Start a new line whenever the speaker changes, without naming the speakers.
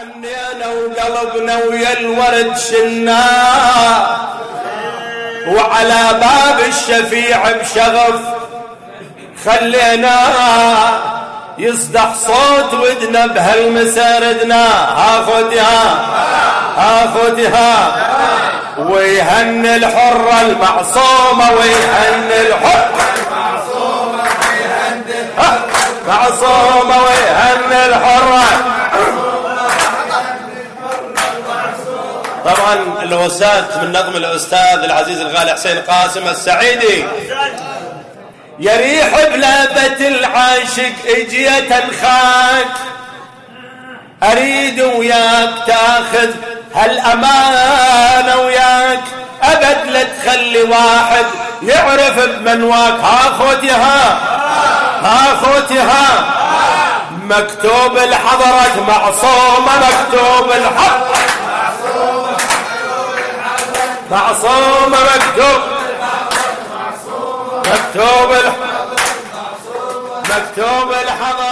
عنينا وقلبنا ويا الورد شنا. وعلى باب الشفيع بشغف خلينا يصدح صوت ودنا بهالمساردنا. ها خذها ها. خذها ويهن الحرة المعصومة ويهن الحرة معصومة ويهن الحرة طبعا الوسات من نظم الأستاذ العزيز الغالي حسين قاسم السعيدي. يريح بلابة العاشق اجيت انخاك أريد وياك تاخذ هالامانة وياك. أبد لا تخلي واحد يعرف بمنواك ها خوتها ها. خوتها مكتوب الحضرك معصومة مكتوب الحضرك معصومة مكتوب. مكتوب مكتوب الحضر